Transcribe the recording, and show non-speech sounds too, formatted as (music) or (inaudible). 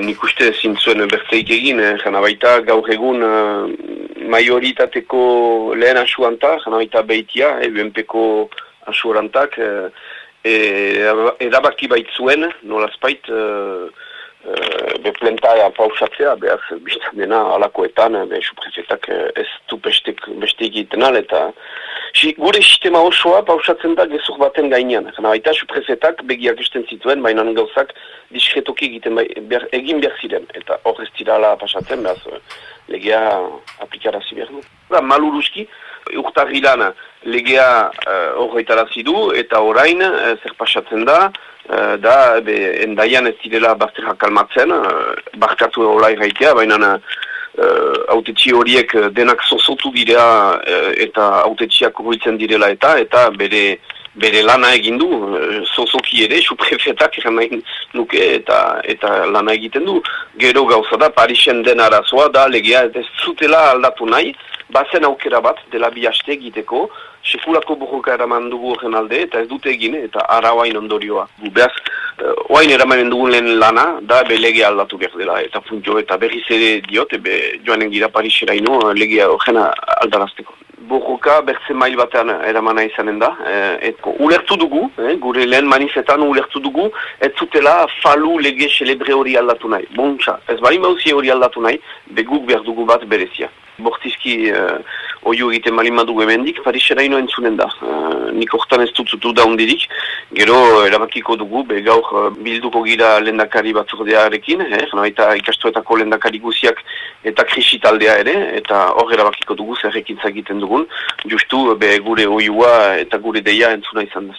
nik uste zintzuen bertzeik egin, eh, jana gaur egun uh, majoritateko lehen asuanta, jana baita behitia, eh, UNP-ko asurantak, eh, e, erabaki baitzuen, nolazpait, uh, Uh, be plentaia pausatzea, behar biztan dena alakoetan, be suprefetak ez du beste egiten eta si, gure sistema osoa pausatzen da gezur baten gainean. Gana baita suprefetak begiak esten zituen, baina gauzak diskretoki egiten bai, behar, egin behar ziren, eta hor ez tirala pasatzen, behaz legea aplikarazi behar du. Da, maluruzki, urtarrilan legea uh, du, eta orain uh, zer pasatzen da, Uh, da, be, endaian ez direla bazterra kalmatzen, uh, barkatu olai gaitea, baina uh, autetxi horiek denak zozotu dira uh, eta autetxiak horitzen direla eta, eta bere, bere lana egin du, zozoki ere, (laughs) suprefetak eran nuke eta, eta lana egiten du. Gero gauza da, Parisen den arazoa da, legea ez zutela aldatu nahi, bazen aukera bat dela bi haste egiteko, sekulako bujoka eraman dugu horren alde, eta ez dute egin, eta arauain ondorioa. Beaz, uh, oain eraman dugun lehen lana, da be legea aldatu behar dela, eta puntio, eta berriz ere diot, be joanen gira Parisera ino, legea horren aldarazteko. Bujoka bertzen mail batean eramana izanen da, eh, et, ulertu dugu, eh, gure lehen manifetan ulertu dugu, ez zutela falu lege celebre hori aldatu nahi. Bontxa, ez bari mauzi hori aldatu nahi, beguk behar dugu bat berezia. Bortizki, uh, oio egiten malin madu emendik, Parisera ino entzunen da. Uh, nik hortan ez dut da hundirik, gero erabakiko dugu, be gaur uh, bilduko gira lendakari batzordearekin, eh, eta ikastuetako lendakari guziak eta krisi taldea ere, eta hor erabakiko dugu zerrekin egiten dugun, justu be gure oioa eta gure deia entzuna. Izan da.